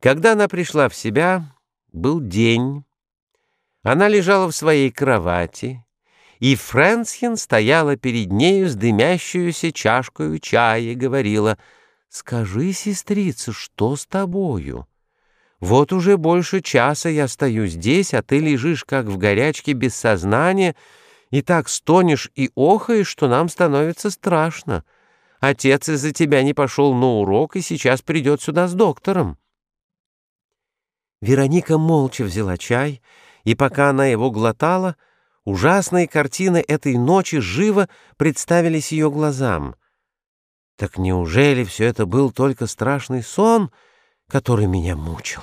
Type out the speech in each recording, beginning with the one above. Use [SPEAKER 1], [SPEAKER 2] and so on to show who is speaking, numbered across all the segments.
[SPEAKER 1] Когда она пришла в себя, был день. Она лежала в своей кровати, и Фрэнсхен стояла перед нею с дымящуюся чашкою чая и говорила, «Скажи, сестрица, что с тобою? Вот уже больше часа я стою здесь, а ты лежишь как в горячке без сознания, и так стонешь и охаешь, что нам становится страшно. Отец из-за тебя не пошел на урок и сейчас придет сюда с доктором». Вероника молча взяла чай, и пока она его глотала, ужасные картины этой ночи живо представились ее глазам. Так неужели все это был только страшный сон, который меня мучил?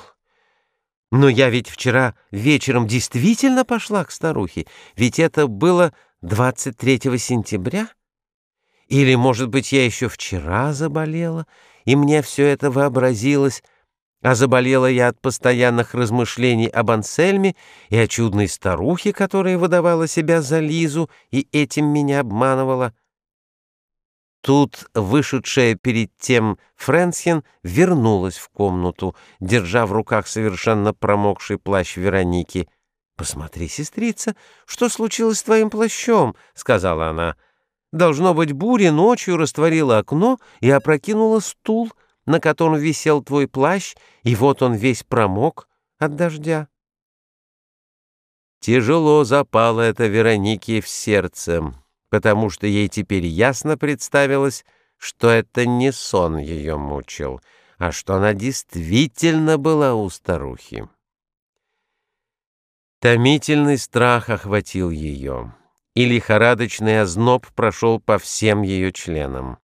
[SPEAKER 1] Но я ведь вчера вечером действительно пошла к старухе, ведь это было 23 сентября. Или, может быть, я еще вчера заболела, и мне все это вообразилось, а заболела я от постоянных размышлений об Ансельме и о чудной старухе, которая выдавала себя за Лизу и этим меня обманывала. Тут вышедшая перед тем Фрэнсхен вернулась в комнату, держа в руках совершенно промокший плащ Вероники. «Посмотри, сестрица, что случилось с твоим плащом?» — сказала она. «Должно быть, буря ночью растворила окно и опрокинула стул» на котором висел твой плащ, и вот он весь промок от дождя. Тяжело запало это Веронике в сердце, потому что ей теперь ясно представилось, что это не сон ее мучил, а что она действительно была у старухи. Томительный страх охватил ее, и лихорадочный озноб прошел по всем ее членам.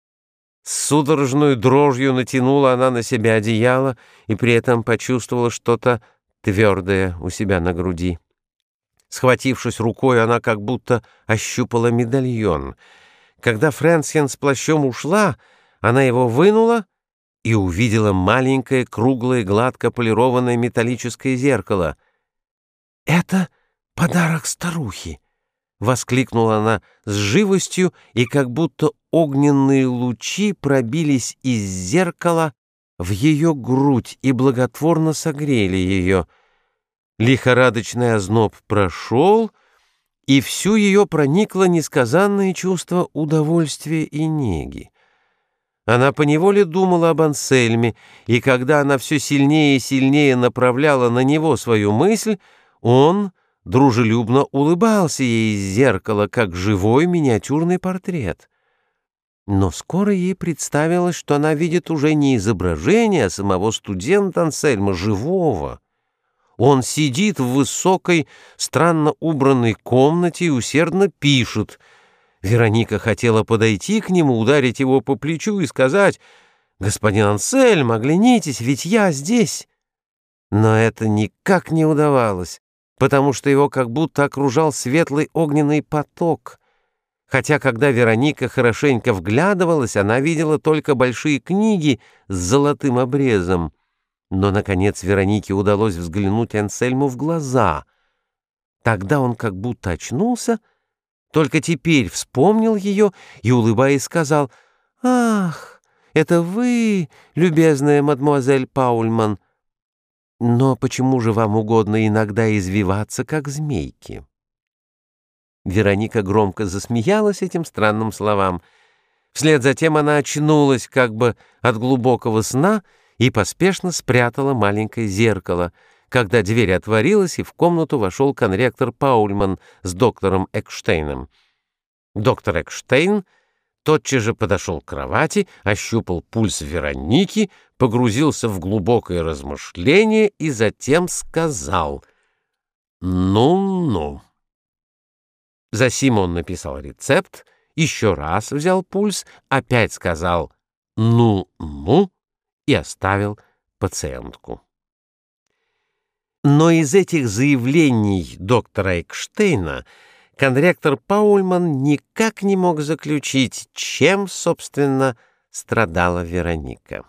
[SPEAKER 1] С судорожной дрожью натянула она на себя одеяло и при этом почувствовала что-то твердое у себя на груди. Схватившись рукой, она как будто ощупала медальон. Когда Фрэнсхен с плащом ушла, она его вынула и увидела маленькое, круглое, гладко полированное металлическое зеркало. «Это подарок старухи!» — воскликнула она с живостью, и как будто огненные лучи пробились из зеркала в ее грудь и благотворно согрели ее. Лихорадочный озноб прошел, и всю ее проникло несказанное чувство удовольствия и неги. Она поневоле думала об Ансельме, и когда она все сильнее и сильнее направляла на него свою мысль, он дружелюбно улыбался ей из зеркала, как живой миниатюрный портрет. Но скоро ей представилось, что она видит уже не изображение, а самого студента Ансельма, живого. Он сидит в высокой, странно убранной комнате и усердно пишет. Вероника хотела подойти к нему, ударить его по плечу и сказать «Господин Ансельм, оглянитесь, ведь я здесь». Но это никак не удавалось потому что его как будто окружал светлый огненный поток. Хотя, когда Вероника хорошенько вглядывалась, она видела только большие книги с золотым обрезом. Но, наконец, Веронике удалось взглянуть Ансельму в глаза. Тогда он как будто очнулся, только теперь вспомнил ее и, улыбаясь, сказал, «Ах, это вы, любезная мадемуазель Паульман!» Но почему же вам угодно иногда извиваться, как змейки?» Вероника громко засмеялась этим странным словам. Вслед за тем она очнулась как бы от глубокого сна и поспешно спрятала маленькое зеркало, когда дверь отворилась, и в комнату вошел конректор Паульман с доктором Экштейном. Доктор Экштейн — тотчас же подошел к кровати, ощупал пульс Вероники, погрузился в глубокое размышление и затем сказал «Ну-ну». Засим он написал рецепт, еще раз взял пульс, опять сказал «ну-ну» и оставил пациентку. Но из этих заявлений доктора Экштейна конректор Паульман никак не мог заключить, чем, собственно, страдала Вероника.